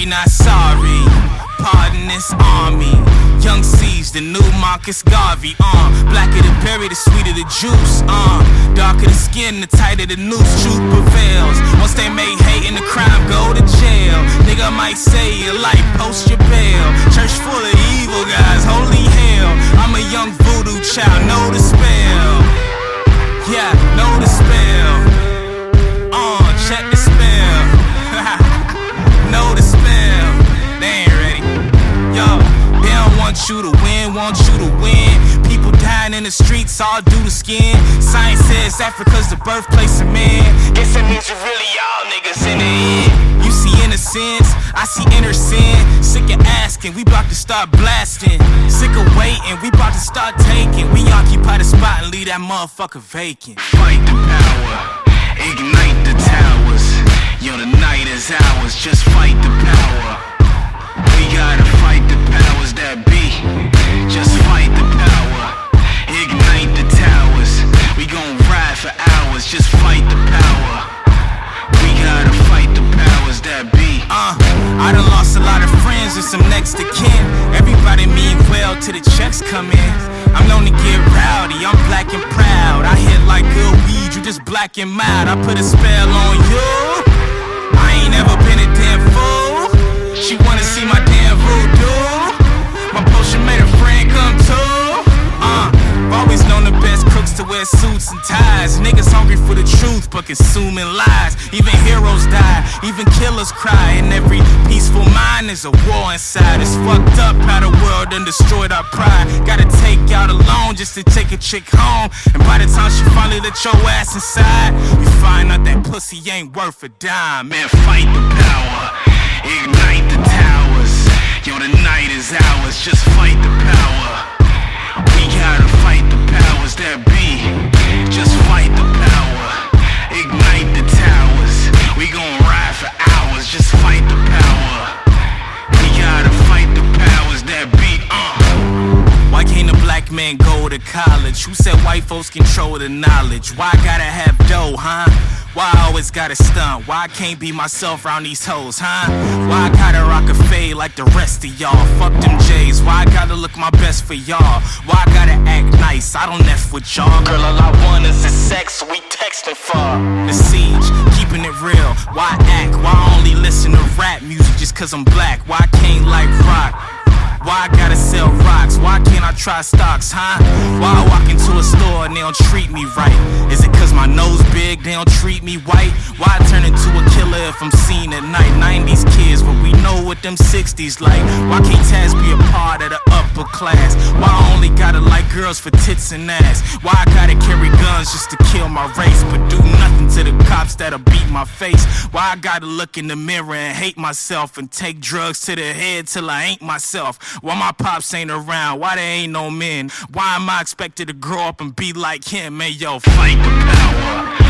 sorry, not sorry. Pardon this army. Young C's, the new Marcus Garvey, uh. Blacker the berry, the sweeter the juice, uh. Darker the skin, the tighter the noose, truth prevails. Once they make hate in the crime, go to jail. Nigga might say you like, post your bail. Church to win, want you to win. People dying in the streets, all due to skin. Science says Africa's the birthplace of man. Guess that means you really all niggas in the end. You see innocence, I see inner sin. Sick of asking, we about to start blasting. Sick of waiting, we about to start taking. We occupy the spot and leave that motherfucker vacant. Fight the power, ignite the towers. Yo, the night is ours, just fight the power. We gotta fight the powers that be. Just fight the power, ignite the towers. We gon' ride for hours, just fight the power. We gotta fight the powers that be. Uh, I done lost a lot of friends and some next to kin. Everybody mean well till the checks come in. I'm known to get rowdy, I'm black and proud. I hit like good weed, you just black and mild. I put a spell on you. I ain't never been a damn fool. She wanna see my truth, consuming lies. Even heroes die, even killers cry. In every peaceful mind, is a war inside. It's fucked up how the world done destroyed our pride. Gotta take out a loan just to take a chick home. And by the time she finally let your ass inside, you find out that pussy ain't worth a dime. Man, fight the power, ignite the towers. Yo, the night is ours, just fight the power. Go to college? Who said white folks control the knowledge? Why gotta have dough, huh? Why I always gotta stunt? Why I can't be myself around these hoes, huh? Why I gotta rock a fade like the rest of y'all? Fuck them J's. Why I gotta look my best for y'all? Why I gotta act nice? I don't F with y'all. Girl, all I want is the sex, we texting for the siege. Keeping it real. Why act? Why I only listen to rap music just cause I'm black? Why I can't like rock? Why I gotta sell rocks? Why can't I try stocks, huh? Why I walk into a store and they don't treat me right? Is it cause my nose big, they don't treat me white? Why I turn into a killer if I'm seen at night? 90s kids, but we know what them 60s like. Why can't Taz be a part of the upper class? Why I only gotta like girls for tits and ass? Why I gotta carry guns just to kill my race, but do nothing my face? Why I gotta look in the mirror and hate myself and take drugs to the head till I ain't myself? Why my pops ain't around? Why there ain't no men? Why am I expected to grow up and be like him? Man, yo, Fight the power,